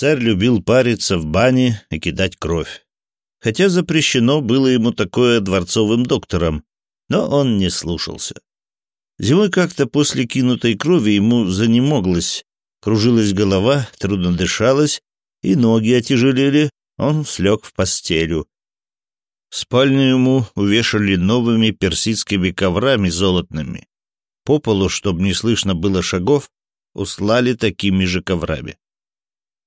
Царь любил париться в бане и кидать кровь. Хотя запрещено было ему такое дворцовым доктором, но он не слушался. Зимой как-то после кинутой крови ему занемоглось, кружилась голова, трудно дышалось, и ноги отяжелели, он слег в постелю. Спальню ему увешали новыми персидскими коврами золотными. По полу, чтобы не слышно было шагов, услали такими же коврами.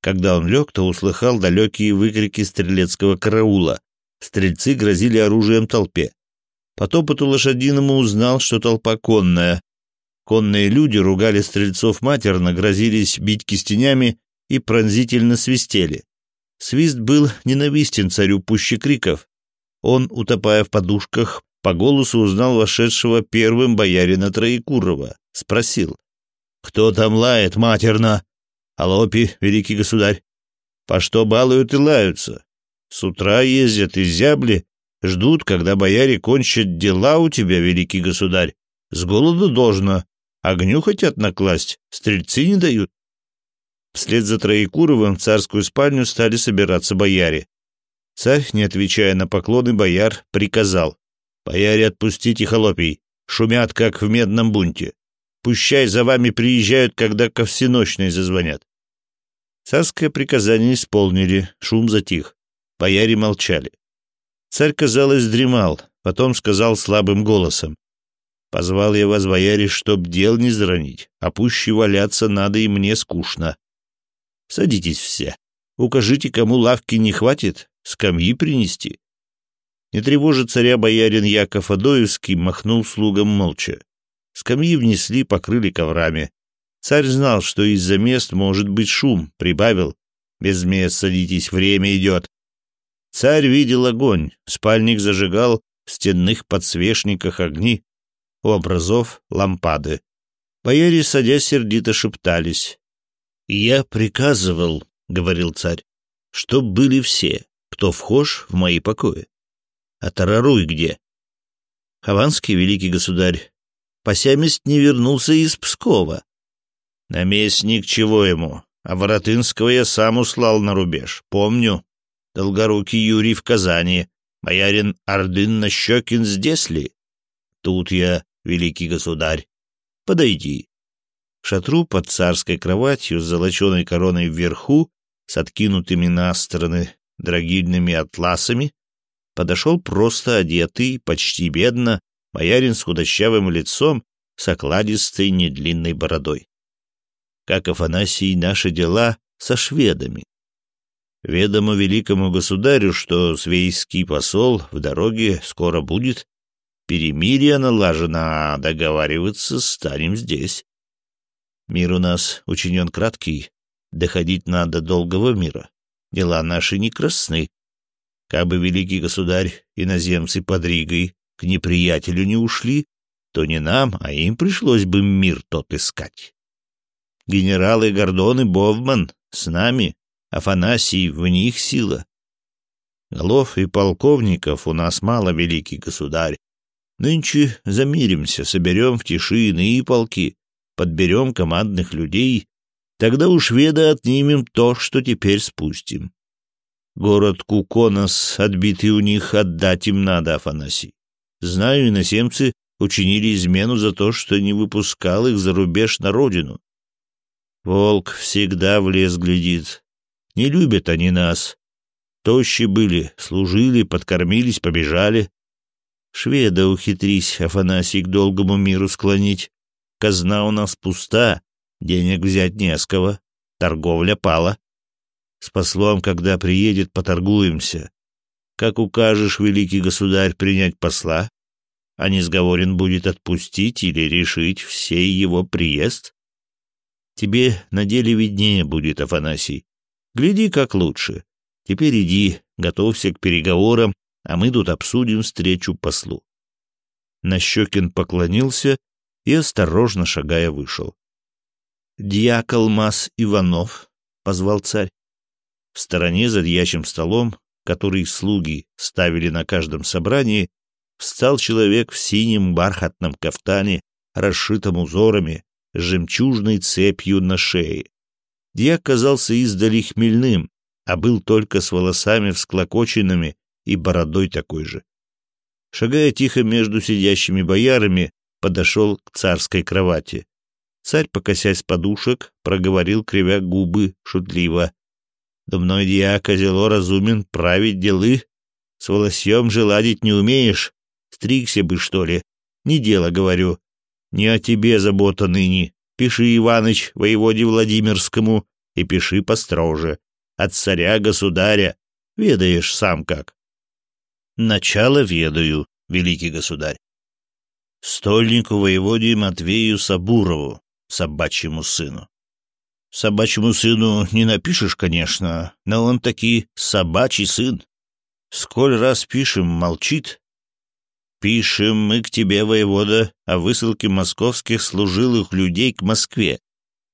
Когда он лег, то услыхал далекие выкрики стрелецкого караула. Стрельцы грозили оружием толпе. По топоту лошадиному узнал, что толпа конная. Конные люди ругали стрельцов матерно, грозились бить кистенями и пронзительно свистели. Свист был ненавистен царю пуще криков. Он, утопая в подушках, по голосу узнал вошедшего первым боярина Троекурова. Спросил. «Кто там лает матерно?» Алопи, великий государь, по что балуют и лаются? С утра ездят из зябли, ждут, когда бояре кончат дела у тебя, великий государь. С голоду должно. Огню хотят накласть, стрельцы не дают. Вслед за Троекуровым в царскую спальню стали собираться бояре. Царь, не отвечая на поклоны, бояр приказал. «Бояре, отпустите холопий, шумят, как в медном бунте. Пущай за вами приезжают, когда ко всеночной зазвонят. Царское приказание исполнили, шум затих. Бояре молчали. Царь, казалось, дремал, потом сказал слабым голосом. «Позвал я вас, бояре, чтоб дел не зранить, а пуще валяться надо и мне скучно. Садитесь все, укажите, кому лавки не хватит, скамьи принести». Не тревожит царя боярин Яков Адоевский махнул слугам молча. Скамьи внесли, покрыли коврами. Царь знал, что из-за мест может быть шум, прибавил. «Без мест садитесь, время идет». Царь видел огонь, спальник зажигал в стенных подсвечниках огни, у образов лампады. Бояре, садясь, сердито шептались. «Я приказывал», — говорил царь, — «чтоб были все, кто вхож в мои покои. А Тараруй где?» Хованский великий государь посямест не вернулся из Пскова. Наместник чего ему? А Воротынского я сам услал на рубеж, помню. Долгорукий Юрий в Казани, боярин Ордын Нащекин здесь ли? Тут я, великий государь. Подойди. К шатру под царской кроватью с золоченой короной вверху, с откинутыми на стороны драгильными атласами, подошел просто одетый, почти бедно, боярин с худощавым лицом, с окладистой недлинной бородой. Как Афанасий, наши дела со шведами. Ведомо великому государю, что свейский посол в дороге скоро будет, перемирие налажено, а договариваться станем здесь. Мир у нас учинен краткий, доходить надо долгого мира. Дела наши не красны. Кабы великий государь, иноземцы под Ригой, к неприятелю не ушли, то не нам, а им пришлось бы мир тот искать. Генералы Гордон и Бовман с нами, Афанасий в них сила. Голов и полковников у нас мало, великий государь. Нынче замиримся, соберем в тиши иные полки, подберем командных людей, тогда у шведа отнимем то, что теперь спустим. Город Куконос, отбитый у них, отдать им надо, Афанасий. Знаю, иноземцы учинили измену за то, что не выпускал их за рубеж на родину. Волк всегда в лес глядит. Не любят они нас. Тощи были, служили, подкормились, побежали. Шведа ухитрись Афанасий к долгому миру склонить. Казна у нас пуста, денег взять не с кого, торговля пала. С послом, когда приедет, поторгуемся. Как укажешь, великий государь, принять посла, а несговорен будет отпустить или решить всей его приезд? Тебе на деле виднее будет, Афанасий. Гляди, как лучше. Теперь иди, готовься к переговорам, а мы тут обсудим встречу послу. Нащекин поклонился и, осторожно шагая, вышел. «Дьякол Мас Иванов», — позвал царь. В стороне за дьячим столом, который слуги ставили на каждом собрании, встал человек в синем бархатном кафтане, расшитом узорами, жемчужной цепью на шее. Я казался издали хмельным, а был только с волосами всклокоченными и бородой такой же. Шагая тихо между сидящими боярами, подошел к царской кровати. Царь, покосясь подушек, проговорил, кривя губы, шутливо. «Думной дьяк, козело разумен, править делы. С волосьем же ладить не умеешь, Стригся бы, что ли? Не дело, говорю. Не о тебе забота ныне. Пиши, Иваныч, воеводе Владимирскому, и пиши построже. От царя, государя. Ведаешь сам как. Начало ведаю, великий государь. Стольнику воеводе Матвею Сабурову, собачьему сыну. Собачьему сыну не напишешь, конечно, но он таки собачий сын. Сколь раз пишем, молчит, Пишем мы к тебе, воевода, о высылке московских служилых людей к Москве.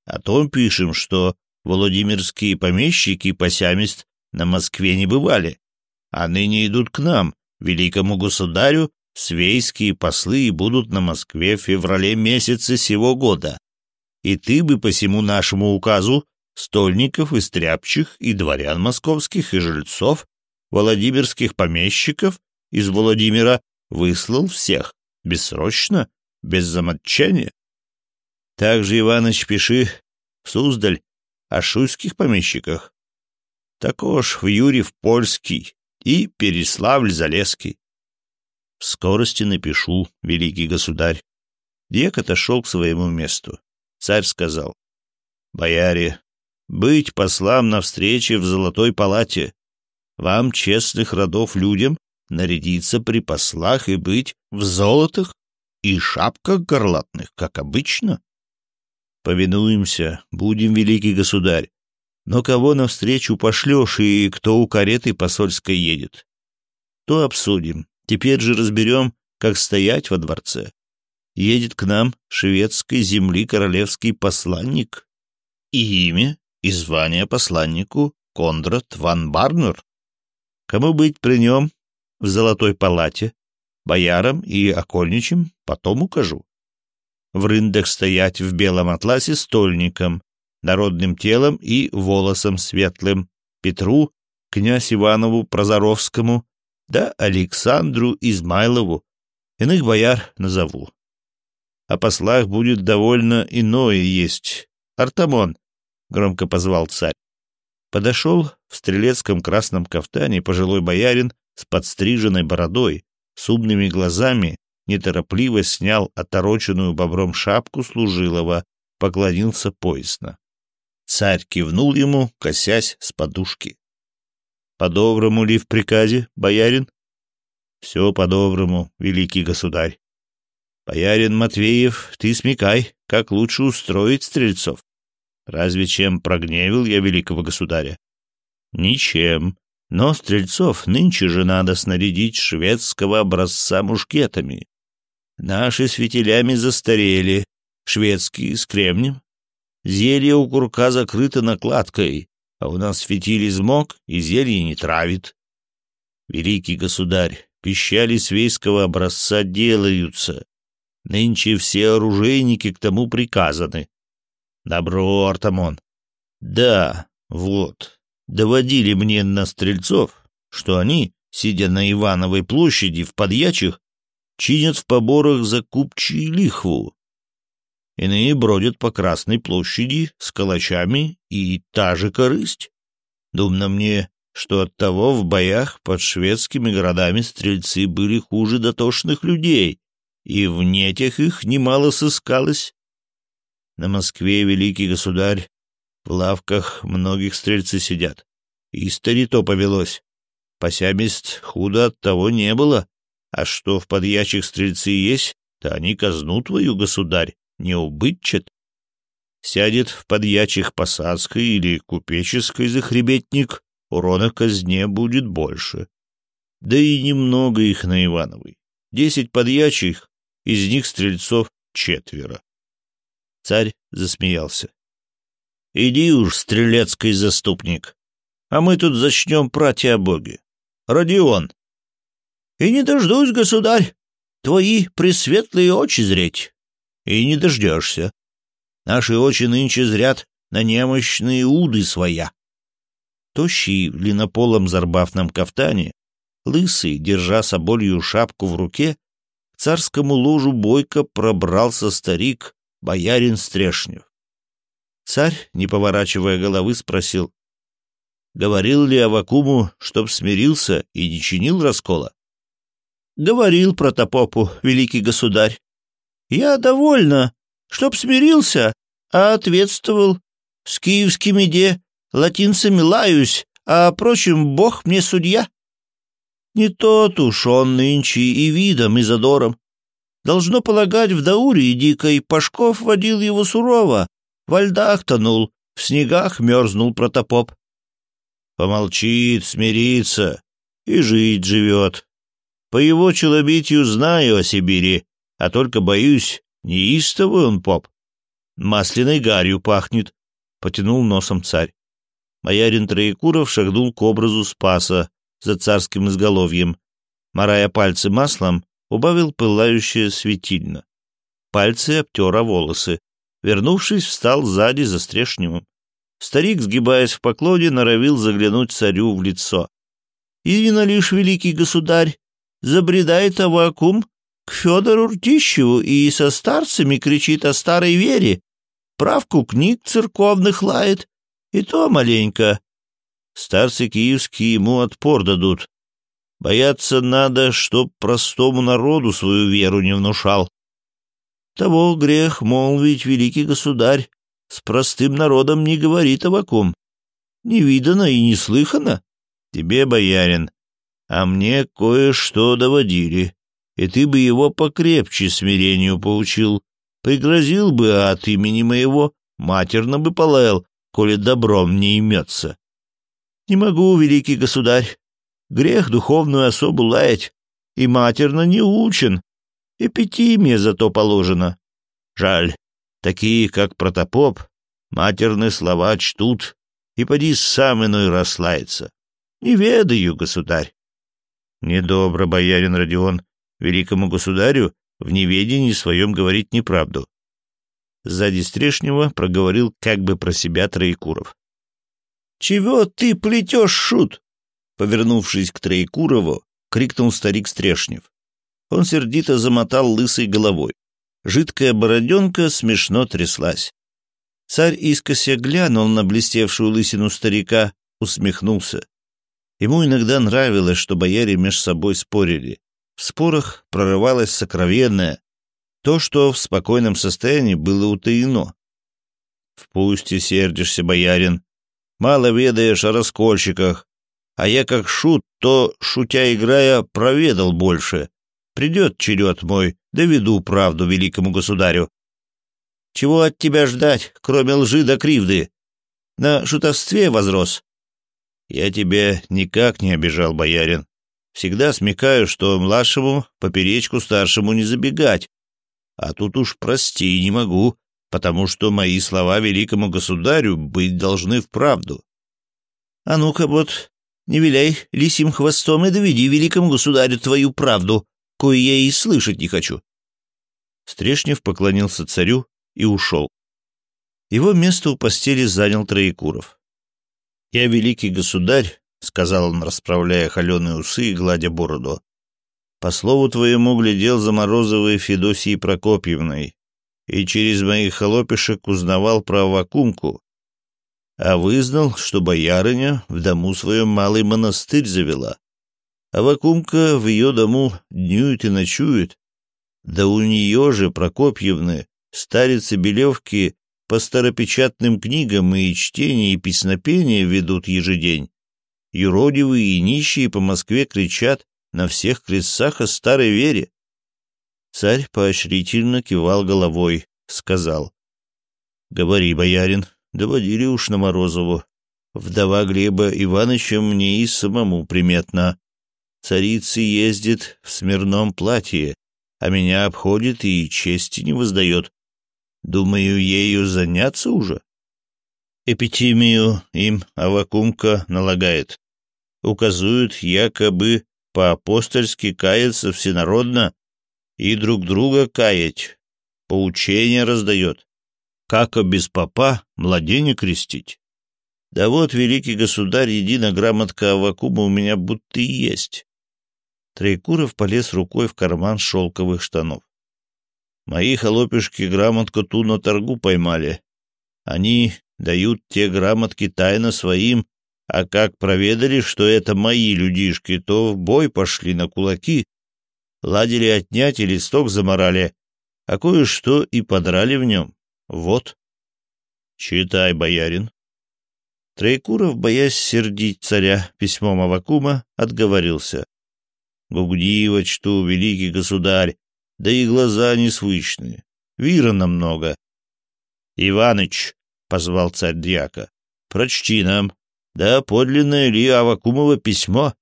О том пишем, что Владимирские помещики и посямист на Москве не бывали, а ныне идут к нам, великому государю, свейские послы и будут на Москве в феврале месяце сего года. И ты бы по всему нашему указу стольников и стряпчих и дворян московских и жильцов, владимирских помещиков из Владимира выслал всех, бессрочно, без замочения. Также, Иваныч, пиши в Суздаль о шуйских помещиках. Також в Юрьев Польский и Переславль-Залесский. В скорости напишу, великий государь. Дьяк отошел к своему месту. Царь сказал, «Бояре, быть послам на встрече в Золотой Палате. Вам, честных родов людям, нарядиться при послах и быть в золотых и шапках горлатных, как обычно? Повинуемся, будем, великий государь. Но кого навстречу пошлешь и кто у кареты посольской едет? То обсудим. Теперь же разберем, как стоять во дворце. Едет к нам шведской земли королевский посланник. И имя, и звание посланнику Кондрат ван Барнер. Кому быть при нем, в Золотой палате, боярам и окольничим потом укажу. В рындах стоять в белом атласе стольником, народным телом и волосом светлым, Петру, князь Иванову Прозоровскому, да Александру Измайлову, иных бояр назову. О послах будет довольно иное есть. Артамон, — громко позвал царь. Подошел в стрелецком красном кафтане пожилой боярин с подстриженной бородой, с умными глазами, неторопливо снял отороченную бобром шапку служилого, поклонился поясно. Царь кивнул ему, косясь с подушки. «По-доброму ли в приказе, боярин?» «Все по-доброму, великий государь». «Боярин Матвеев, ты смекай, как лучше устроить стрельцов. Разве чем прогневил я великого государя?» «Ничем. Но стрельцов нынче же надо снарядить шведского образца мушкетами. Наши с фитилями застарели, шведские с кремнем. Зелье у курка закрыто накладкой, а у нас фитиль измок и зелье не травит. Великий государь, пищали свейского образца делаются. Нынче все оружейники к тому приказаны. Добро, Артамон. Да, вот, доводили мне на стрельцов, что они, сидя на Ивановой площади в подьячих, чинят в поборах за купчий лихву. Иные бродят по Красной площади с калачами и та же корысть. Думно мне, что от того в боях под шведскими городами стрельцы были хуже дотошных людей, и в нетях их немало сыскалось. На Москве великий государь в лавках многих стрельцы сидят. И старито повелось. Посямист худо от того не было. А что в подьячих стрельцы есть, то они казну твою, государь, не убытчат. Сядет в подьячих посадской или купеческой захребетник, урона казне будет больше. Да и немного их на Ивановой. Десять подьячих, из них стрельцов четверо. Царь засмеялся. Иди уж, стрелецкий заступник, а мы тут зачнем прать о Боге. Родион. И не дождусь, государь, твои пресветлые очи зреть. И не дождешься. Наши очи нынче зрят на немощные уды своя. Тощий в длиннополом зарбафном кафтане, лысый, держа соболью шапку в руке, к царскому ложу бойко пробрался старик, боярин Стрешнев. Царь, не поворачивая головы, спросил, «Говорил ли Авакуму, чтоб смирился и не чинил раскола?» «Говорил протопопу, великий государь. Я довольна, чтоб смирился, а ответствовал. С киевскими де латинцами лаюсь, а, прочим, Бог мне судья. Не тот уж он нынче и видом, и задором. Должно полагать, в Дауре и Дикой Пашков водил его сурово, во льдах тонул, в снегах мерзнул протопоп. Помолчит, смирится и жить живет. По его челобитию знаю о Сибири, а только боюсь, неистовый он поп. Масляной гарью пахнет, — потянул носом царь. Боярин Троекуров шагнул к образу Спаса за царским изголовьем. морая пальцы маслом, убавил пылающее светильно. Пальцы обтера волосы. Вернувшись, встал сзади за стрешню. Старик, сгибаясь в поклоне, норовил заглянуть царю в лицо. «Ирина лишь великий государь, забредает Авакум к Федору Ртищеву и со старцами кричит о старой вере, правку книг церковных лает, и то маленько. Старцы киевские ему отпор дадут. Бояться надо, чтоб простому народу свою веру не внушал того грех молвить великий государь с простым народом не говорит о ком. Не видано и не слыхано. Тебе, боярин, а мне кое-что доводили, и ты бы его покрепче смирению получил, пригрозил бы а от имени моего, матерно бы полаял, коли добром не имется. Не могу, великий государь, грех духовную особу лаять, и матерно не учен, Эпитимия зато положена. Жаль, такие, как протопоп, матерные слова чтут, и поди сам иной расслается. Не ведаю, государь. Недобро, боярин Родион, великому государю в неведении своем говорить неправду. Сзади Стрешнего проговорил как бы про себя Троекуров. «Чего ты плетешь, шут?» Повернувшись к Троекурову, крикнул старик Стрешнев. Он сердито замотал лысой головой. Жидкая бороденка смешно тряслась. Царь искося глянул на блестевшую лысину старика, усмехнулся. Ему иногда нравилось, что бояре между собой спорили. В спорах прорывалось сокровенное, то, что в спокойном состоянии было утаено. Впусти сердишься, боярин, мало ведаешь о раскольщиках, а я как шут, то, шутя играя, проведал больше. Придет черед мой, доведу правду великому государю. Чего от тебя ждать, кроме лжи до кривды? На шутовстве возрос. Я тебя никак не обижал, боярин. Всегда смекаю, что младшему поперечку старшему не забегать. А тут уж прости, не могу, потому что мои слова великому государю быть должны в правду. А ну-ка вот, не виляй лисим хвостом и доведи великому государю твою правду кое я и слышать не хочу». Стрешнев поклонился царю и ушел. Его место у постели занял Троекуров. «Я великий государь», — сказал он, расправляя холеные усы и гладя бороду. «По слову твоему глядел за Морозовой Федосией Прокопьевной и через моих холопишек узнавал про вакумку, а вызнал, что боярыня в дому своем малый монастырь завела а Вакумка в ее дому днюет и ночует. Да у нее же, Прокопьевны, старицы Белевки по старопечатным книгам и чтения и песнопения ведут ежедень. Юродивые и нищие по Москве кричат на всех крестцах о старой вере. Царь поощрительно кивал головой, сказал. — Говори, боярин, доводили уж на Морозову. Вдова Глеба Ивановича мне и самому приметна. Царица ездит в смирном платье, а меня обходит и чести не воздает. Думаю, ею заняться уже. Эпитимию им Авакумка налагает. Указуют якобы по-апостольски каяться всенародно и друг друга каять. Поучение раздает. Как без попа младене крестить? Да вот, великий государь, единограмотка Авакума у меня будто и есть. Трейкуров полез рукой в карман шелковых штанов. «Мои холопишки грамотку ту на торгу поймали. Они дают те грамотки тайно своим, а как проведали, что это мои людишки, то в бой пошли на кулаки, ладили отнять и листок заморали, а кое-что и подрали в нем. Вот». «Читай, боярин», Троекуров, боясь сердить царя письмом Авакума, отговорился. Губдивач, что великий государь, да и глаза неслышные, вирона намного. — Иваныч, — позвал царь дьяка, — прочти нам, да подлинное ли Авакумова письмо?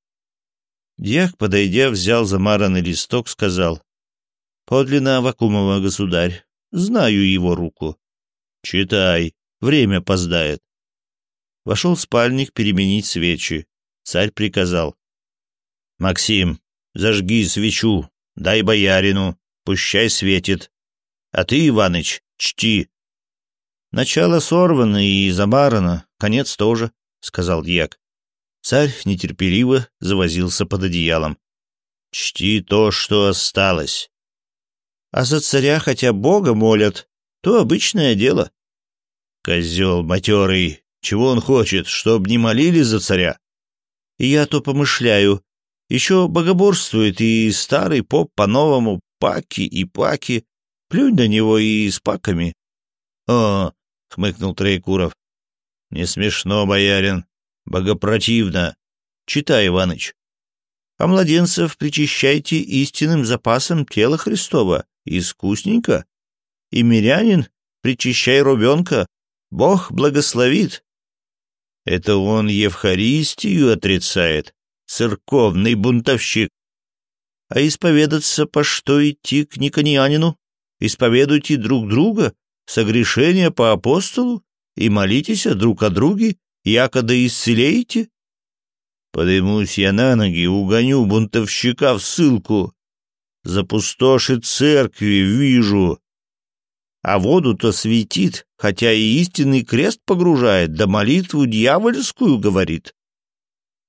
Дьяк, подойдя, взял замаранный листок, сказал. — Подлинно Авакумова, государь, знаю его руку. — Читай, время поздает. Вошел спальник переменить свечи. Царь приказал. — Максим, зажги свечу, дай боярину, пущай светит. А ты, Иваныч, чти. Начало сорвано и забарано, конец тоже, — сказал дьяк. Царь нетерпеливо завозился под одеялом. «Чти то, что осталось». «А за царя хотя Бога молят, то обычное дело». «Козел матерый, чего он хочет, чтоб не молили за царя?» «Я то помышляю, еще богоборствует и старый поп по-новому паки и паки. Плюнь на него и с паками. — О, — хмыкнул Троекуров. — Не смешно, боярин. Богопротивно. Читай, Иваныч. А младенцев причащайте истинным запасом тела Христова. Искусненько. И мирянин, причащай рубенка. Бог благословит. Это он Евхаристию отрицает, церковный бунтовщик. А исповедаться по что идти к никонианину? Исповедуйте друг друга, согрешения по апостолу, и молитесь друг о друге, якода исцелеете? Поднимусь я на ноги, угоню бунтовщика в ссылку. Запустоши церкви, вижу. А воду-то светит, хотя и истинный крест погружает, да молитву дьявольскую говорит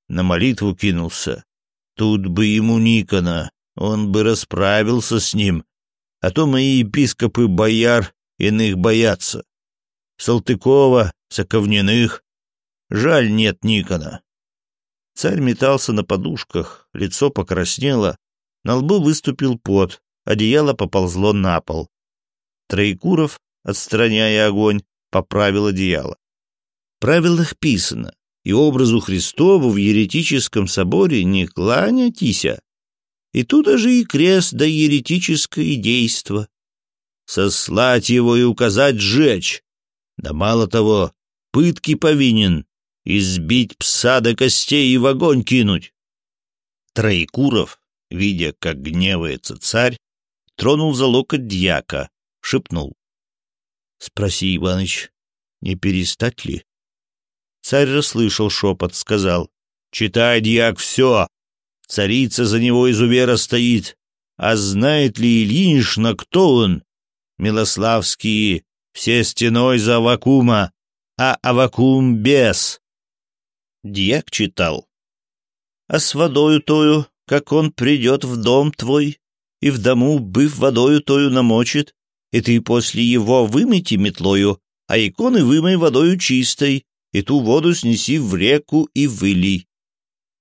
на молитву кинулся. Тут бы ему Никона, он бы расправился с ним, а то мои епископы бояр иных боятся. Салтыкова, Соковниных. Жаль, нет Никона. Царь метался на подушках, лицо покраснело, на лбу выступил пот, одеяло поползло на пол. Троекуров, отстраняя огонь, поправил одеяло. В правилах писано, и образу Христову в еретическом соборе не кланятися. И тут же и крест да еретическое действо. Сослать его и указать сжечь. Да мало того, пытки повинен, избить пса до костей и в огонь кинуть. Троекуров, видя, как гневается царь, тронул за локоть дьяка, шепнул. — Спроси, Иваныч, не перестать ли? Царь расслышал шепот, сказал, «Читай, дьяк, все! Царица за него из увера стоит. А знает ли Ильинишна, кто он? Милославские, все стеной за Авакума, а Авакум без. Дьяк читал. А с водою тою, как он придет в дом твой, и в дому, быв водою тою, намочит, и ты после его вымети метлою, а иконы вымой водою чистой, и ту воду снеси в реку и выли.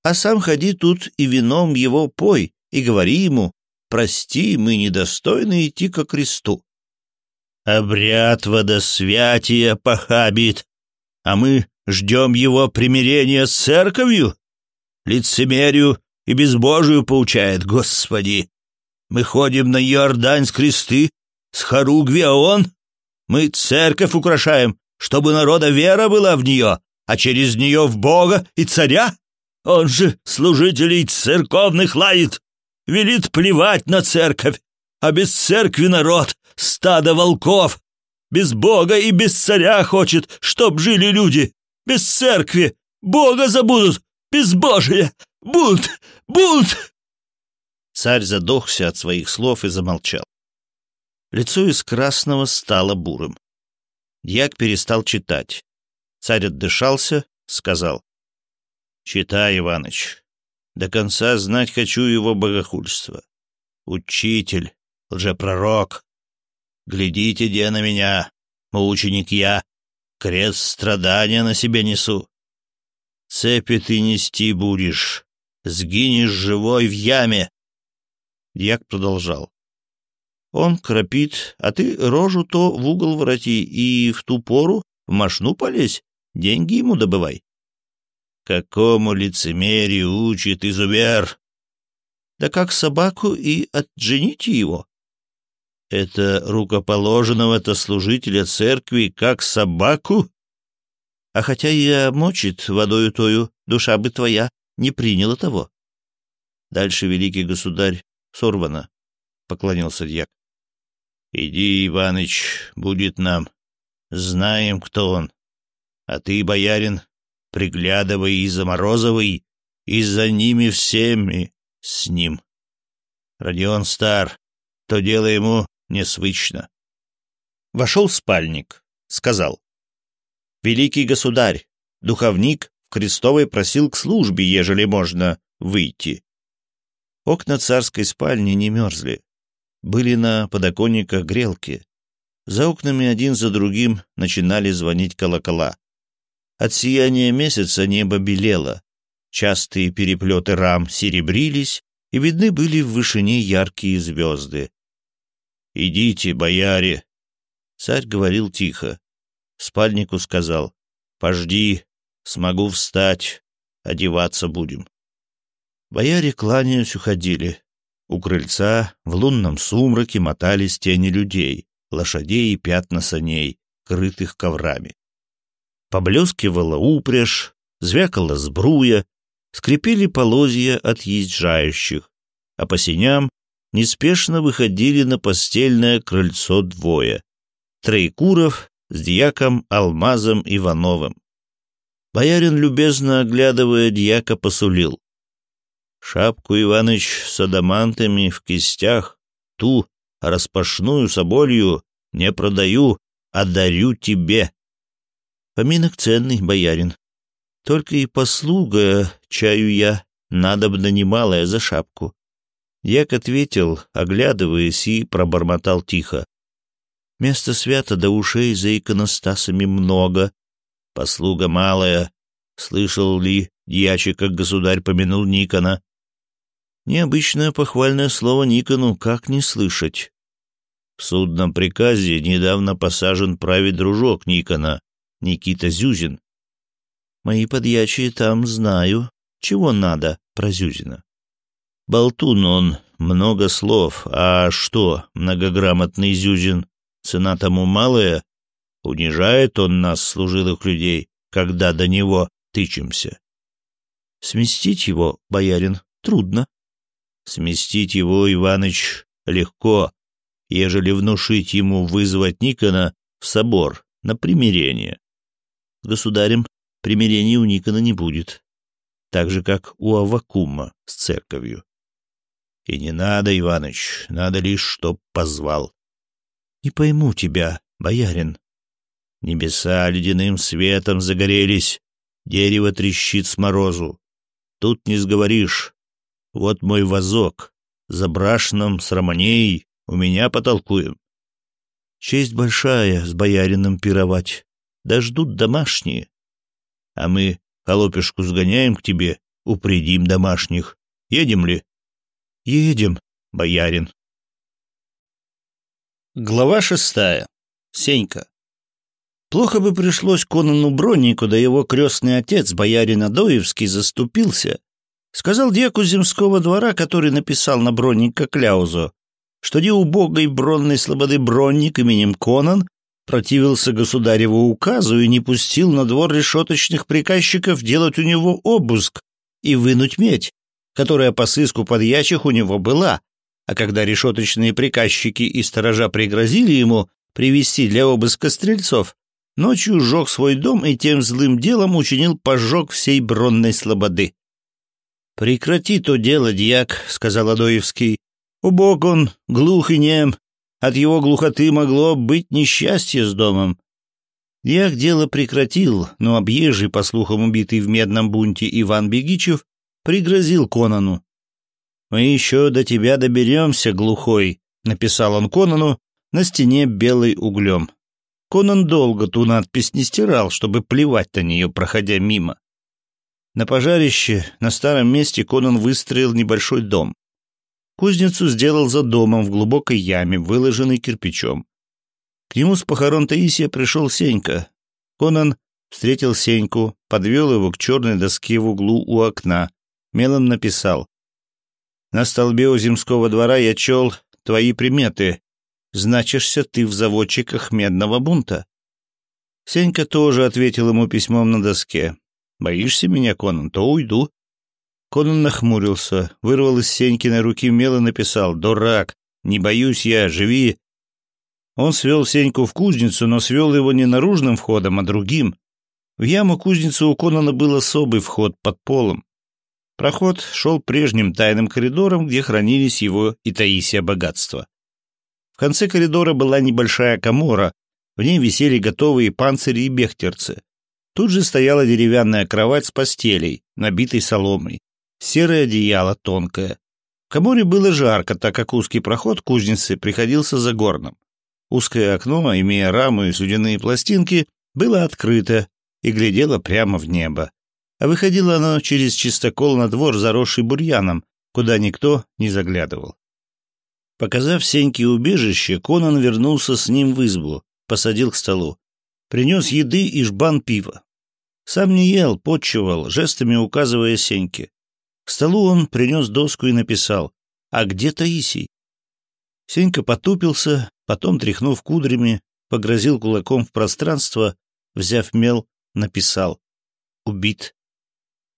А сам ходи тут и вином его пой, и говори ему, прости, мы недостойны идти ко кресту. Обряд водосвятия похабит, а мы ждем его примирения с церковью? Лицемерию и безбожию получает, Господи! Мы ходим на Иордань с кресты, с хоругви, а он? Мы церковь украшаем, чтобы народа вера была в нее, а через нее в Бога и царя? Он же служителей церковных лает, велит плевать на церковь, а без церкви народ — стадо волков. Без Бога и без царя хочет, чтоб жили люди. Без церкви Бога забудут, безбожие, бунт, бунт!» Царь задохся от своих слов и замолчал. Лицо из красного стало бурым. Як перестал читать. Царь отдышался, сказал. «Читай, Иваныч. До конца знать хочу его богохульство. Учитель, лжепророк. Глядите, где на меня, мученик я. Крест страдания на себе несу. Цепи ты нести будешь. Сгинешь живой в яме». Як продолжал. Он крапит, а ты рожу то в угол вороти и в ту пору в мошну полезь, деньги ему добывай. Какому лицемерию учит изувер? Да как собаку и отжените его. Это рукоположенного-то служителя церкви как собаку? А хотя и мочит водою тою, душа бы твоя не приняла того. Дальше великий государь сорвано, — поклонился дьяк. «Иди, Иваныч, будет нам. Знаем, кто он. А ты, боярин, приглядывай и за Морозовой, и за ними всеми с ним. Родион стар, то дело ему несвычно». Вошел спальник, сказал. «Великий государь, духовник в Крестовой просил к службе, ежели можно, выйти». Окна царской спальни не мерзли были на подоконниках грелки. За окнами один за другим начинали звонить колокола. От сияния месяца небо белело. Частые переплеты рам серебрились, и видны были в вышине яркие звезды. «Идите, бояре!» Царь говорил тихо. Спальнику сказал, «Пожди, смогу встать, одеваться будем». Бояре, кланяясь, уходили. У крыльца в лунном сумраке мотались тени людей, лошадей и пятна саней, крытых коврами. Поблескивала упряжь, звякала сбруя, скрипели полозья от езжающих, а по синям неспешно выходили на постельное крыльцо двое — Троекуров с дьяком Алмазом Ивановым. Боярин, любезно оглядывая дьяка, посулил. Шапку Иваныч с адамантами в кистях, ту, распашную соболью, не продаю, а дарю тебе. Поминок ценный, боярин. Только и послуга, чаю я, надобно немалая за шапку. Як ответил, оглядываясь, и пробормотал тихо. Место свято до ушей за иконостасами много, послуга малая. Слышал ли, дьячика государь помянул Никона. Необычное похвальное слово Никону как не слышать. В судном приказе недавно посажен править дружок Никона, Никита Зюзин. Мои подьячие там знаю, чего надо про Зюзина. Болтун он, много слов, а что, многограмотный Зюзин, цена тому малая? Унижает он нас, служилых людей, когда до него тычемся. Сместить его, боярин, трудно. Сместить его Иваныч легко, ежели внушить ему вызвать Никона в собор на примирение. Государем примирения у Никона не будет, так же, как у Авакума с церковью. И не надо, Иваныч, надо лишь, чтоб позвал. Не пойму тебя, боярин. Небеса ледяным светом загорелись, дерево трещит с морозу. Тут не сговоришь, вот мой вазок. За брашном, с романей. У меня потолкуем. Честь большая с боярином пировать. Дождут домашние. А мы холопешку сгоняем к тебе, упредим домашних. Едем ли? Едем, боярин. Глава шестая. Сенька. Плохо бы пришлось Конану Броннику, да его крестный отец, боярин Адоевский, заступился сказал деку земского двора, который написал на бронника Кляузу, что неубогой бронной слободы бронник именем Конан противился государеву указу и не пустил на двор решеточных приказчиков делать у него обыск и вынуть медь, которая по сыску под подьячих у него была, а когда решеточные приказчики и сторожа пригрозили ему привести для обыска стрельцов, ночью сжег свой дом и тем злым делом учинил пожог всей бронной слободы. «Прекрати то дело, дьяк», — сказал Адоевский. «Убог он, глух и нем. От его глухоты могло быть несчастье с домом». Дьяк дело прекратил, но объезжий, по слухам убитый в медном бунте Иван Бегичев, пригрозил Конану. «Мы еще до тебя доберемся, глухой», — написал он Конану на стене белый углем. Конан долго ту надпись не стирал, чтобы плевать на нее, проходя мимо. На пожарище на старом месте Конан выстроил небольшой дом. Кузницу сделал за домом в глубокой яме, выложенной кирпичом. К нему с похорон Таисия пришел Сенька. Конан встретил Сеньку, подвел его к черной доске в углу у окна, мелом написал. «На столбе у земского двора я чел твои приметы. Значишься ты в заводчиках медного бунта». Сенька тоже ответил ему письмом на доске. Боишься меня, Конан, то уйду». Конан нахмурился, вырвал из Сенькиной руки мел и написал «Дурак! Не боюсь я, живи!» Он свел Сеньку в кузницу, но свел его не наружным входом, а другим. В яму кузницы у Конана был особый вход под полом. Проход шел прежним тайным коридором, где хранились его и Таисия богатства. В конце коридора была небольшая комора, в ней висели готовые панцири и бехтерцы. Тут же стояла деревянная кровать с постелей, набитой соломой. Серое одеяло тонкое. В коморе было жарко, так как узкий проход кузницы приходился за горном. Узкое окно, имея раму и судяные пластинки, было открыто и глядело прямо в небо. А выходило оно через чистокол на двор, заросший бурьяном, куда никто не заглядывал. Показав Сеньке убежище, Конан вернулся с ним в избу, посадил к столу. Принес еды и жбан пива. Сам не ел, подчевал, жестами указывая Сеньке. К столу он принес доску и написал «А где Таисий?». Сенька потупился, потом, тряхнув кудрями, погрозил кулаком в пространство, взяв мел, написал «Убит».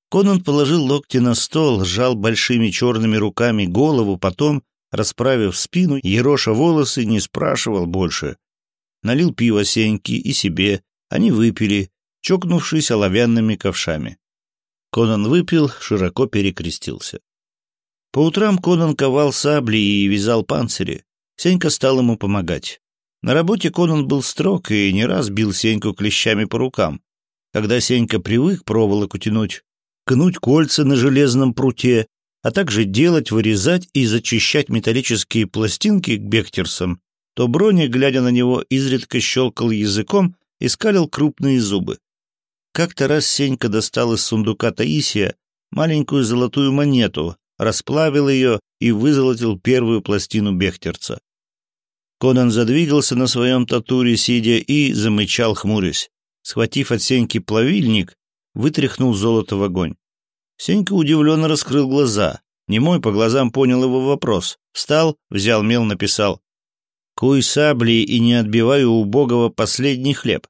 Конан положил локти на стол, сжал большими черными руками голову, потом, расправив спину, ероша волосы, не спрашивал больше. Налил пиво Сеньке и себе, они выпили, чокнувшись оловянными ковшами. Конан выпил, широко перекрестился. По утрам Конан ковал сабли и вязал панцири. Сенька стал ему помогать. На работе Конан был строг и не раз бил Сеньку клещами по рукам. Когда Сенька привык проволоку тянуть, кнуть кольца на железном пруте, а также делать, вырезать и зачищать металлические пластинки к бехтерсам, то Броня глядя на него, изредка щелкал языком и скалил крупные зубы. Как-то раз Сенька достал из сундука Таисия маленькую золотую монету, расплавил ее и вызолотил первую пластину бехтерца. Конан задвигался на своем татуре, сидя, и замычал, хмурясь. Схватив от Сеньки плавильник, вытряхнул золото в огонь. Сенька удивленно раскрыл глаза. Немой по глазам понял его вопрос. Встал, взял мел, написал. «Куй сабли и не отбиваю у убогого последний хлеб».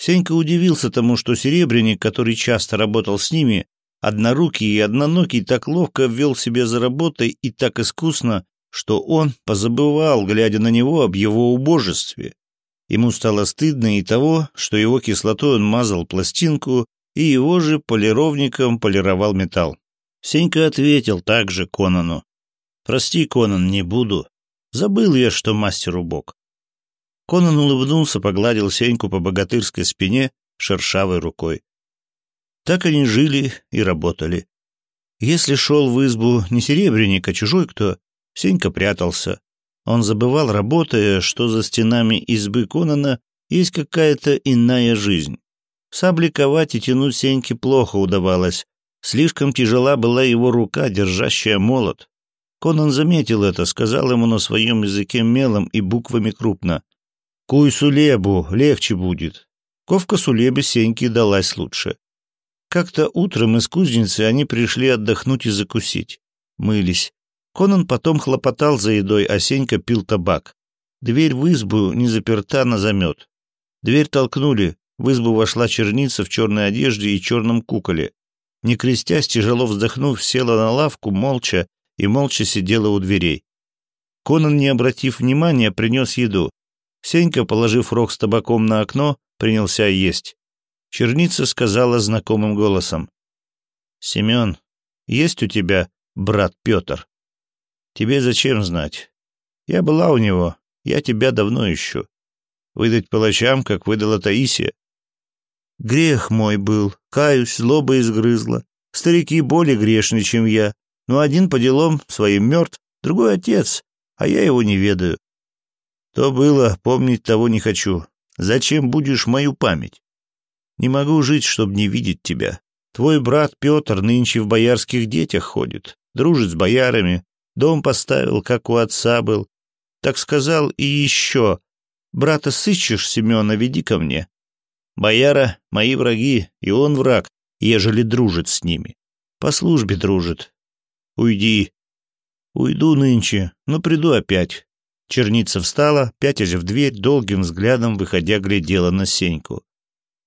Сенька удивился тому, что Серебряник, который часто работал с ними, однорукий и одноногий, так ловко ввел себя за работой и так искусно, что он позабывал, глядя на него, об его убожестве. Ему стало стыдно и того, что его кислотой он мазал пластинку и его же полировником полировал металл. Сенька ответил также Конану. «Прости, Конан, не буду. Забыл я, что мастер убог. Конан улыбнулся, погладил Сеньку по богатырской спине шершавой рукой. Так они жили и работали. Если шел в избу не серебряник, а чужой кто, Сенька прятался. Он забывал, работая, что за стенами избы Конана есть какая-то иная жизнь. Сабликовать и тянуть Сеньке плохо удавалось. Слишком тяжела была его рука, держащая молот. Конан заметил это, сказал ему на своем языке мелом и буквами крупно. Куй сулебу, легче будет. Ковка сулебы Сеньке далась лучше. Как-то утром из кузницы они пришли отдохнуть и закусить. Мылись. Конан потом хлопотал за едой, а Сенька пил табак. Дверь в избу не заперта на замет. Дверь толкнули. В избу вошла черница в черной одежде и черном куколе. Не крестясь, тяжело вздохнув, села на лавку, молча, и молча сидела у дверей. Конан, не обратив внимания, принес еду. Сенька, положив рог с табаком на окно, принялся есть. Черница сказала знакомым голосом. «Семен, есть у тебя брат Петр?» «Тебе зачем знать? Я была у него, я тебя давно ищу. Выдать палачам, как выдала Таисия?» «Грех мой был, каюсь, злоба изгрызла. Старики более грешны, чем я, но один по делам своим мертв, другой отец, а я его не ведаю. То было, помнить того не хочу. Зачем будешь мою память? Не могу жить, чтобы не видеть тебя. Твой брат Петр нынче в боярских детях ходит, дружит с боярами, дом поставил, как у отца был. Так сказал и еще. Брата сыщешь, Семена, веди ко мне. Бояра — мои враги, и он враг, ежели дружит с ними. По службе дружит. Уйди. Уйду нынче, но приду опять. Черница встала, пятясь в дверь, долгим взглядом выходя глядела на Сеньку.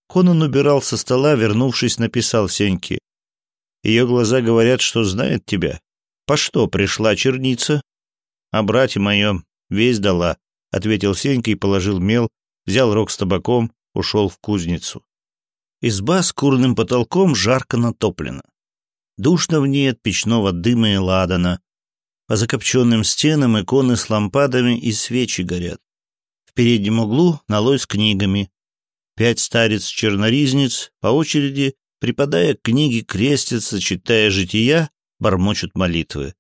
Конан убирал со стола, вернувшись, написал Сеньке. «Ее глаза говорят, что знает тебя. По что пришла черница?» «А братье моем весь дала», — ответил Сенька и положил мел, взял рог с табаком, ушел в кузницу. Изба с курным потолком жарко натоплена. Душно в ней от печного дыма и ладана, по закопченным стенам иконы с лампадами и свечи горят. В переднем углу налой с книгами. Пять старец-черноризниц по очереди, припадая к книге, крестятся, читая жития, бормочут молитвы.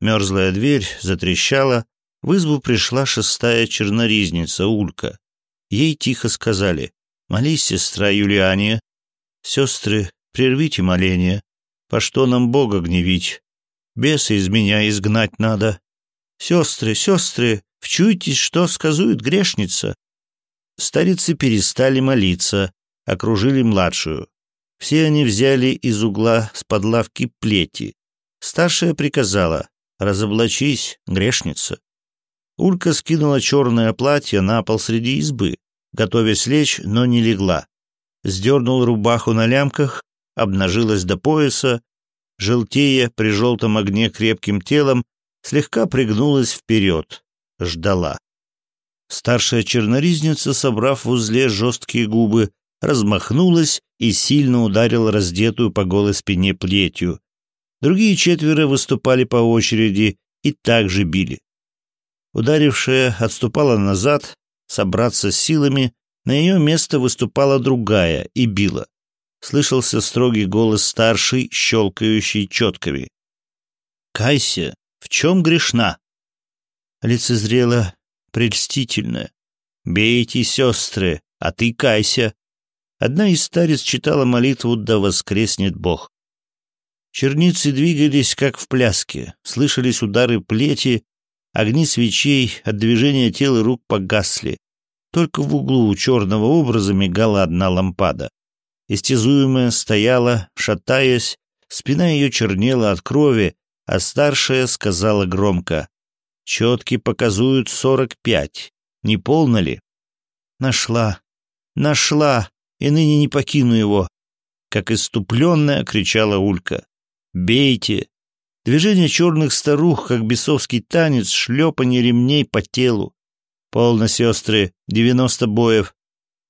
Мерзлая дверь затрещала, в избу пришла шестая черноризница Улька. Ей тихо сказали «Молись, сестра Юлиане». «Сестры, прервите моление. По что нам Бога гневить? Беса из меня изгнать надо. Сестры, сестры, вчуйтесь, что сказует грешница. Старицы перестали молиться, окружили младшую. Все они взяли из угла с подлавки плети. Старшая приказала «Разоблачись, грешница». Улька скинула черное платье на пол среди избы, готовясь лечь, но не легла. Сдернул рубаху на лямках, обнажилась до пояса, желтея при желтом огне крепким телом, слегка пригнулась вперед, ждала. Старшая черноризница, собрав в узле жесткие губы, размахнулась и сильно ударила раздетую по голой спине плетью. Другие четверо выступали по очереди и также били. Ударившая отступала назад, собраться с силами, на ее место выступала другая и била слышался строгий голос старшей, щелкающей четками. «Кайся, в чем грешна?» Лицезрела прельстительно. «Бейте, сестры, а ты кайся!» Одна из старец читала молитву «Да воскреснет Бог». Черницы двигались, как в пляске, слышались удары плети, огни свечей от движения тел и рук погасли. Только в углу у черного образа мигала одна лампада. Истязуемая стояла, шатаясь, спина ее чернела от крови, а старшая сказала громко. «Четки показывают сорок пять. Не полно ли?» «Нашла! Нашла! И ныне не покину его!» Как иступленная кричала Улька. «Бейте!» Движение черных старух, как бесовский танец, шлепанье ремней по телу. Полно, сестры, девяносто боев.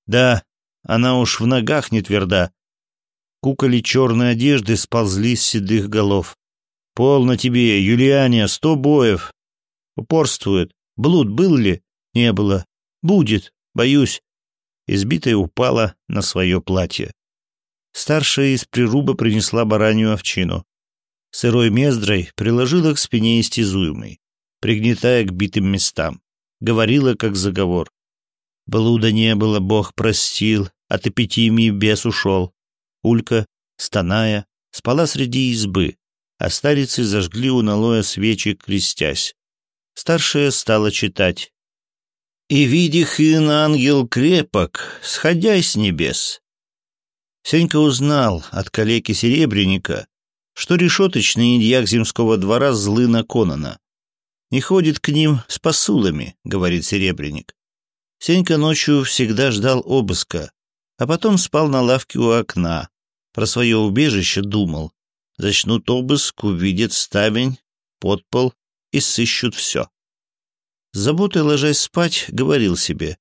Да, она уж в ногах не тверда. Куколи черной одежды сползли с седых голов. «Полно тебе, Юлиане, сто боев!» Упорствует. «Блуд был ли?» «Не было». «Будет, боюсь». Избитая упала на свое платье. Старшая из прируба принесла баранью овчину. Сырой мездрой приложила к спине истязуемой, пригнетая к битым местам. Говорила, как заговор. Блуда не было, Бог простил. От эпитемии бес ушел. Улька, стоная, спала среди избы, а старицы зажгли у налоя свечи, крестясь. Старшая стала читать. «И видих ин ангел крепок, сходясь с небес». Сенька узнал от калеки Серебренника, что решеточный иньяк земского двора злы на Конона. «Не ходит к ним с посулами», — говорит Серебренник. Сенька ночью всегда ждал обыска, а потом спал на лавке у окна. Про свое убежище думал. Зачнут обыск, увидят ставень, подпол и сыщут все. С заботой ложась спать, говорил себе.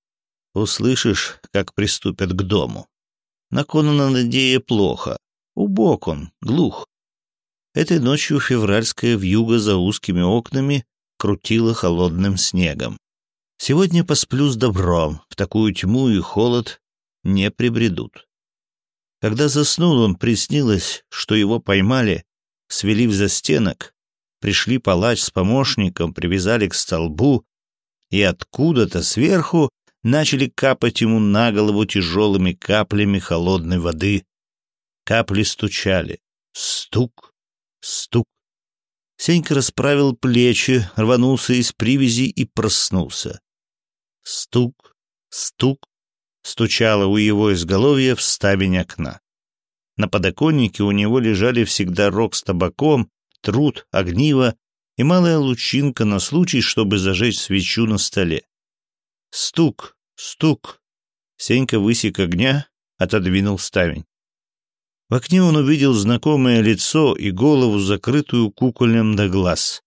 Услышишь, как приступят к дому. На Конана надея плохо. Убог он, глух. Этой ночью февральская вьюга за узкими окнами крутила холодным снегом. Сегодня посплю с добром, в такую тьму и холод не прибредут. Когда заснул он, приснилось, что его поймали, свели в застенок, пришли палач с помощником, привязали к столбу, и откуда-то сверху начали капать ему на голову тяжелыми каплями холодной воды. Капли стучали. Стук, стук. Сенька расправил плечи, рванулся из привязи и проснулся. Стук, стук стучала у его изголовья в ставень окна. На подоконнике у него лежали всегда рог с табаком, труд, огниво и малая лучинка на случай, чтобы зажечь свечу на столе. Стук, стук. Сенька высек огня, отодвинул ставень. В окне он увидел знакомое лицо и голову, закрытую кукольным до глаз.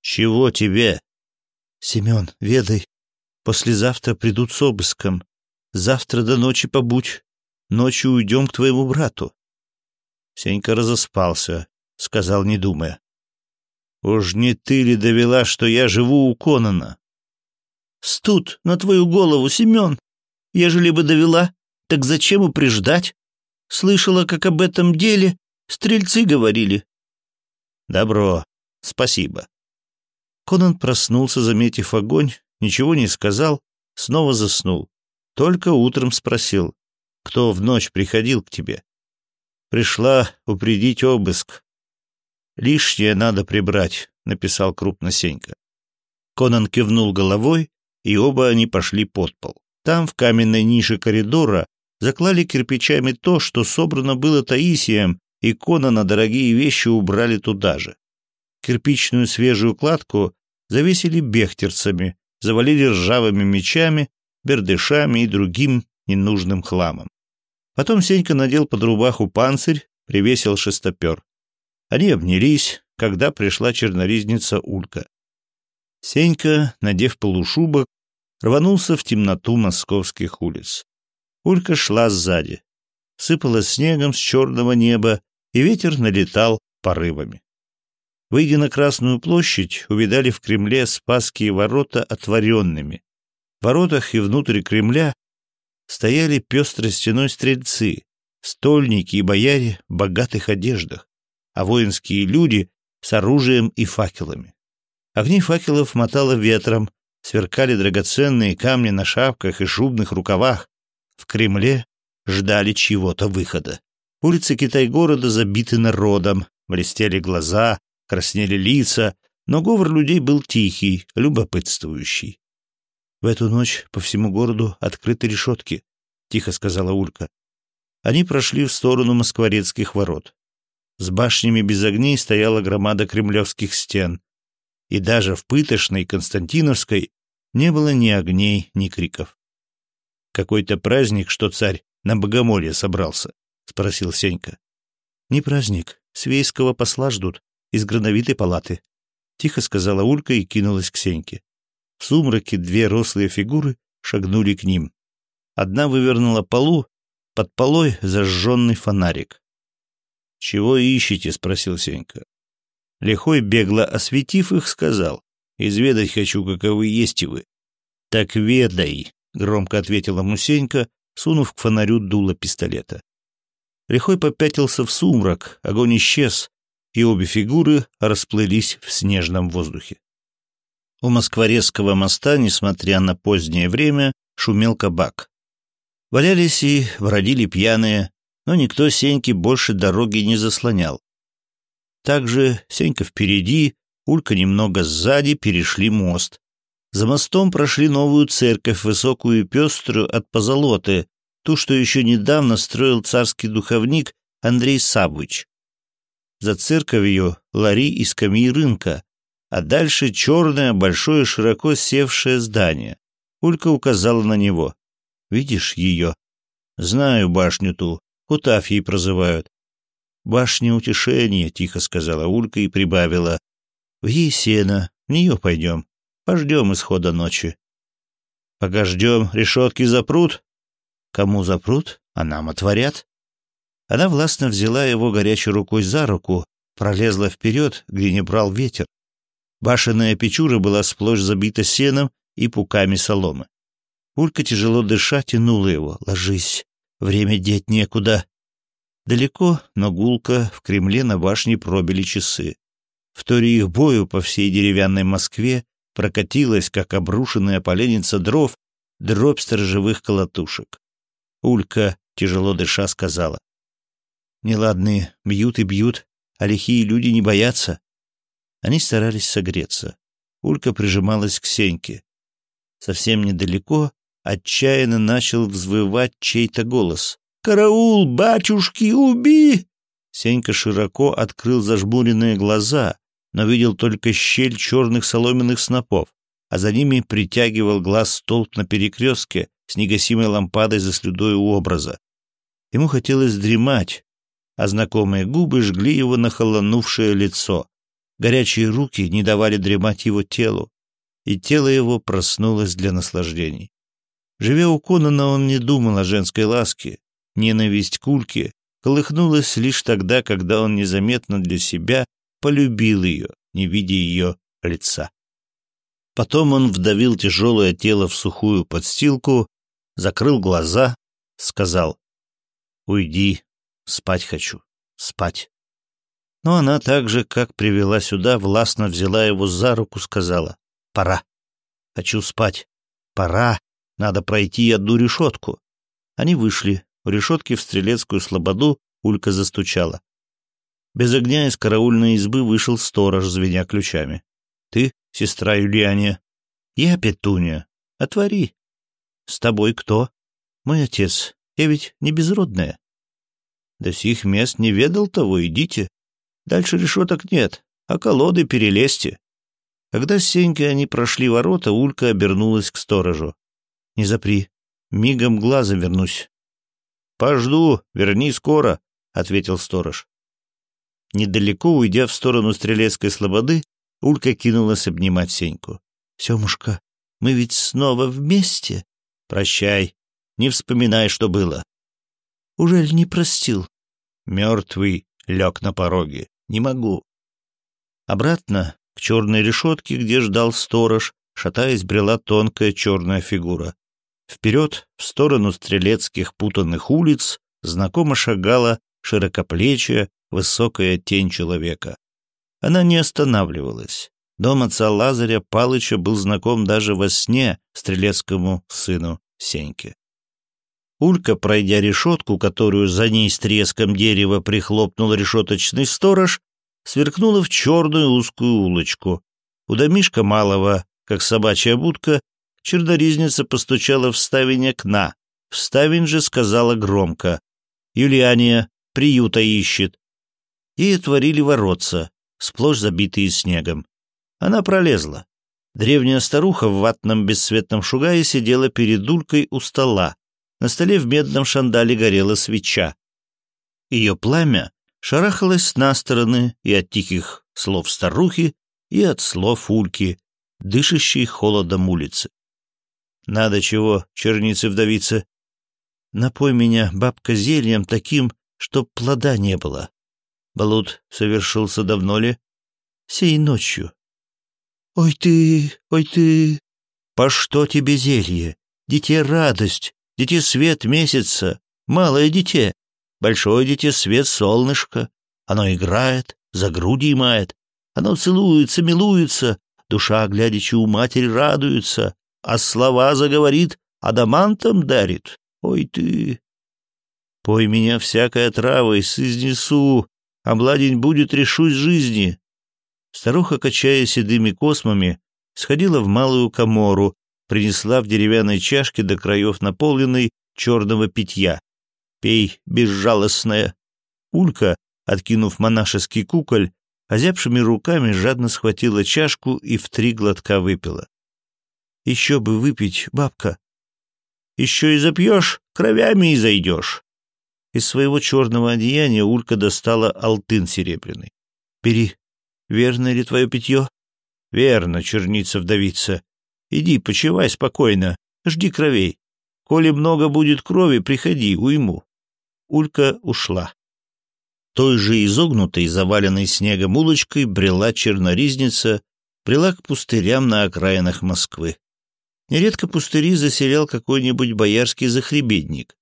«Чего тебе?» «Семен, ведай. Послезавтра придут с обыском. Завтра до ночи побудь. Ночью уйдем к твоему брату. Сенька разоспался, сказал, не думая. Уж не ты ли довела, что я живу у Конана? Студ на твою голову, Семен. Ежели бы довела, так зачем упреждать? Слышала, как об этом деле стрельцы говорили. Добро, спасибо. Конан проснулся, заметив огонь, ничего не сказал, снова заснул. Только утром спросил, кто в ночь приходил к тебе. Пришла упредить обыск. «Лишнее надо прибрать», — написал крупно Сенька. Конан кивнул головой, и оба они пошли под пол. Там, в каменной нише коридора, заклали кирпичами то, что собрано было Таисием, и Конана дорогие вещи убрали туда же. Кирпичную свежую кладку завесили бехтерцами, завалили ржавыми мечами, бердышами и другим ненужным хламом. Потом Сенька надел под рубаху панцирь, привесил шестопер. Они обнялись, когда пришла черноризница Улька. Сенька, надев полушубок, рванулся в темноту московских улиц. Улька шла сзади. Сыпала снегом с черного неба, и ветер налетал порывами. Выйдя на Красную площадь, увидали в Кремле Спасские ворота отворенными воротах и внутрь Кремля стояли пестрой стеной стрельцы, стольники и бояре в богатых одеждах, а воинские люди с оружием и факелами. Огни факелов мотало ветром, сверкали драгоценные камни на шапках и шубных рукавах. В Кремле ждали чего-то выхода. Улицы Китай-города забиты народом, блестели глаза, краснели лица, но говор людей был тихий, любопытствующий. В эту ночь по всему городу открыты решетки, — тихо сказала Улька. Они прошли в сторону москворецких ворот. С башнями без огней стояла громада кремлевских стен. И даже в пытошной Константиновской не было ни огней, ни криков. «Какой-то праздник, что царь на богомолье собрался?» — спросил Сенька. «Не праздник. Свейского посла ждут из грановитой палаты», — тихо сказала Улька и кинулась к Сеньке. В сумраке две рослые фигуры шагнули к ним. Одна вывернула полу, под полой зажженный фонарик. «Чего ищете?» — спросил Сенька. Лихой, бегло осветив их, сказал. «Изведать хочу, каковы есть и вы». «Так ведай», — громко ответила Мусенька, сунув к фонарю дуло пистолета. Лихой попятился в сумрак, огонь исчез, и обе фигуры расплылись в снежном воздухе. У Москворецкого моста, несмотря на позднее время, шумел кабак. Валялись и бродили пьяные, но никто Сеньке больше дороги не заслонял. Также Сенька впереди, Улька немного сзади перешли мост. За мостом прошли новую церковь, высокую и пеструю от позолоты, ту, что еще недавно строил царский духовник Андрей Сабыч. За церковью лари и скамьи рынка, а дальше черное, большое, широко севшее здание. Улька указала на него. «Видишь ее?» «Знаю башню ту. Кутафьей прозывают». «Башня утешения», — тихо сказала Улька и прибавила. «В ей сено. В нее пойдем. Пождем исхода ночи». «Пока ждем, решетки запрут?» «Кому запрут, а нам отворят». Она властно взяла его горячей рукой за руку, пролезла вперед, где не брал ветер, Башенная печура была сплошь забита сеном и пуками соломы. Улька, тяжело дыша, тянула его. «Ложись, время деть некуда». Далеко, но гулко, в Кремле на башне пробили часы. В торе их бою по всей деревянной Москве прокатилась, как обрушенная поленница дров, дробь сторожевых колотушек. Улька, тяжело дыша, сказала. «Неладные бьют и бьют, а лихие люди не боятся. Они старались согреться. Улька прижималась к Сеньке. Совсем недалеко отчаянно начал взвывать чей-то голос. «Караул, батюшки, уби!» Сенька широко открыл зажмуренные глаза, но видел только щель черных соломенных снопов, а за ними притягивал глаз столб на перекрестке с негасимой лампадой за слюдой у образа. Ему хотелось дремать, а знакомые губы жгли его нахолонувшее лицо. Горячие руки не давали дремать его телу, и тело его проснулось для наслаждений. Живя у Конана, он не думал о женской ласке. Ненависть Кульки колыхнулась лишь тогда, когда он незаметно для себя полюбил ее, не видя ее лица. Потом он вдавил тяжелое тело в сухую подстилку, закрыл глаза, сказал «Уйди, спать хочу, спать». Но она так же, как привела сюда, властно взяла его за руку, сказала «Пора. Хочу спать. Пора. Надо пройти одну решетку». Они вышли. У решетки в стрелецкую слободу Улька застучала. Без огня из караульной избы вышел сторож, звеня ключами. «Ты, сестра Юлиане?» «Я Петуня. Отвори». «С тобой кто?» «Мой отец. Я ведь не безродная». «До сих мест не ведал того, идите». Дальше решеток нет, а колоды перелезьте. Когда с Сенькой они прошли ворота, Улька обернулась к сторожу. «Не запри. Мигом глаза вернусь». «Пожду, верни скоро», — ответил сторож. Недалеко, уйдя в сторону Стрелецкой слободы, Улька кинулась обнимать Сеньку. «Семушка, мы ведь снова вместе?» «Прощай, не вспоминай, что было». «Ужель не простил?» Мертвый лег на пороге не могу. Обратно, к черной решетке, где ждал сторож, шатаясь, брела тонкая черная фигура. Вперед, в сторону стрелецких путанных улиц, знакомо шагала широкоплечья, высокая тень человека. Она не останавливалась. Дом отца Лазаря Палыча был знаком даже во сне стрелецкому сыну Сеньке. Улька, пройдя решетку, которую за ней с треском дерева прихлопнул решеточный сторож, сверкнула в черную узкую улочку. У домишка малого, как собачья будка, черноризница постучала в ставень окна. В ставень же сказала громко. «Юлиания, приюта ищет». И отворили воротца, сплошь забитые снегом. Она пролезла. Древняя старуха в ватном бесцветном шугае сидела перед Улькой у стола, на столе в медном шандале горела свеча. Ее пламя шарахалось на стороны и от тихих слов старухи, и от слов ульки, дышащей холодом улицы. Надо чего, черницы вдовица. Напой меня, бабка, зельем таким, чтоб плода не было. Болот совершился давно ли? Сей ночью. Ой ты, ой ты, по что тебе зелье? дитя радость, Дети свет месяца, малое дитя, большое дитя свет солнышко. Оно играет, за груди мает. Оно целуется, милуется, душа, глядячи у матери, радуется, а слова заговорит, адамантом дарит. Ой ты! Пой меня всякой отравой, сизнесу, обладень а будет, решусь жизни. Старуха, качая седыми космами, сходила в малую комору, принесла в деревянной чашке до краев наполненной черного питья. «Пей, безжалостная!» Улька, откинув монашеский куколь, озябшими руками жадно схватила чашку и в три глотка выпила. «Еще бы выпить, бабка!» «Еще и запьешь, кровями и зайдешь!» Из своего черного одеяния Улька достала алтын серебряный. «Бери. Верно ли твое питье?» «Верно, черница-вдовица. Иди, почивай спокойно, жди кровей. Коли много будет крови, приходи, уйму». Улька ушла. Той же изогнутой, заваленной снегом улочкой брела черноризница, брела к пустырям на окраинах Москвы. Нередко пустыри заселял какой-нибудь боярский захребедник.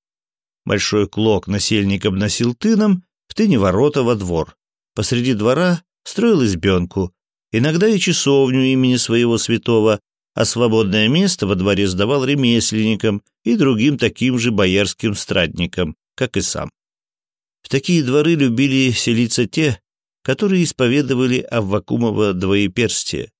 Большой клок насельник обносил тыном, в тыне ворота во двор. Посреди двора строил избенку, иногда и часовню имени своего святого, а свободное место во дворе сдавал ремесленникам и другим таким же боярским страдникам, как и сам. В такие дворы любили селиться те, которые исповедовали Аввакумова двоеперстие.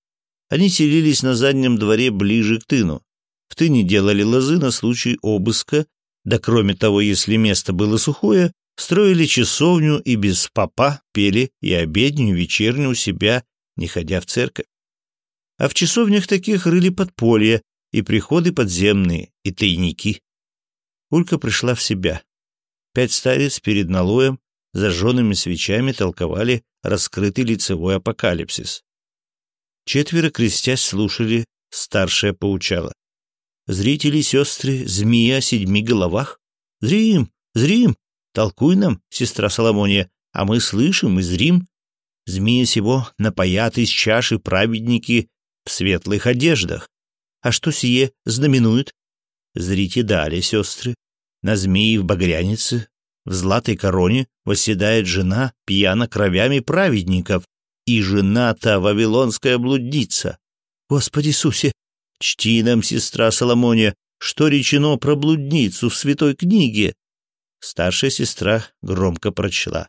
Они селились на заднем дворе ближе к тыну. В тыне делали лозы на случай обыска, да кроме того, если место было сухое, строили часовню и без попа пели и обедню, вечернюю у себя, не ходя в церковь а в часовнях таких рыли подполья и приходы подземные, и тайники. Улька пришла в себя. Пять старец перед налоем зажженными свечами толковали раскрытый лицевой апокалипсис. Четверо, крестясь, слушали, старшая поучала. «Зрители, сестры, змея о седьми головах? Зрим, зрим! Толкуй нам, сестра Соломония, а мы слышим и зрим. Змея сего напоят из чаши праведники в светлых одеждах. А что сие знаменует? Зрите далее, сестры. На змеи в багрянице, в златой короне восседает жена, пьяна кровями праведников, и жена-то вавилонская блудница. Господи Иисусе, чти нам, сестра Соломония, что речено про блудницу в святой книге. Старшая сестра громко прочла.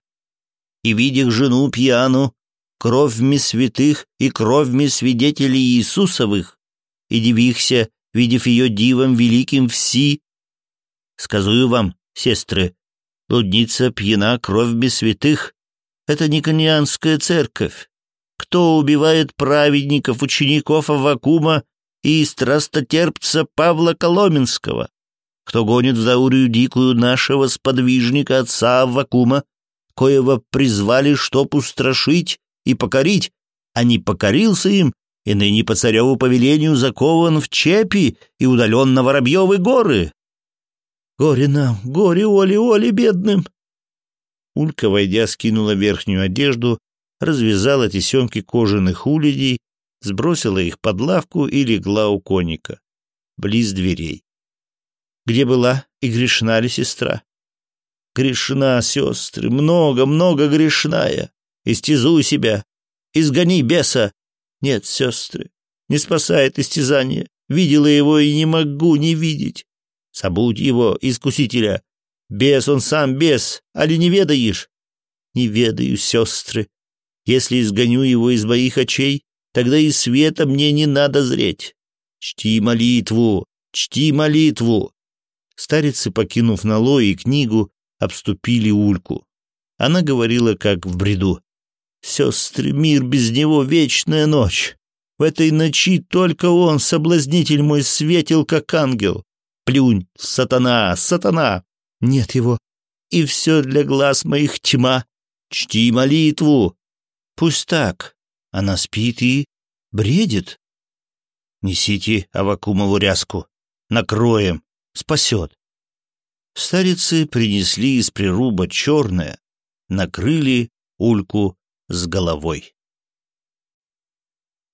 И, видя жену пьяну, кровьми святых и кровьми свидетелей Иисусовых, и дивихся, видев ее дивом великим все. Сказую вам, сестры, блудница пьяна кровьми святых. Это не канианская церковь. Кто убивает праведников, учеников Авакума и страстотерпца Павла Коломенского? Кто гонит в Заурию дикую нашего сподвижника отца Авакума, коего призвали, чтоб устрашить и покорить, а не покорился им, и ныне по цареву повелению закован в чепи и удален на Воробьевы горы. Горе нам, горе Оле-Оле бедным! Улька, войдя, скинула верхнюю одежду, развязала тесемки кожаных улядей, сбросила их под лавку и легла у коника, близ дверей. Где была и грешна ли сестра? Грешна, сестры, много-много грешная истязуй себя, изгони беса. Нет, сестры, не спасает истязание. Видела его и не могу не видеть. Собудь его, искусителя. Бес он сам бес, али не ведаешь? Не ведаю, сестры. Если изгоню его из моих очей, тогда и света мне не надо зреть. Чти молитву, чти молитву. Старицы, покинув Нало и книгу, обступили Ульку. Она говорила, как в бреду. Сестры, мир без него, вечная ночь. В этой ночи только он, соблазнитель мой, светил, как ангел. Плюнь, сатана, сатана! Нет его. И все для глаз моих тьма. Чти молитву. Пусть так. Она спит и бредит. Несите Авакумову ряску. Накроем. Спасет. Старицы принесли из прируба черное, накрыли Ульку с головой.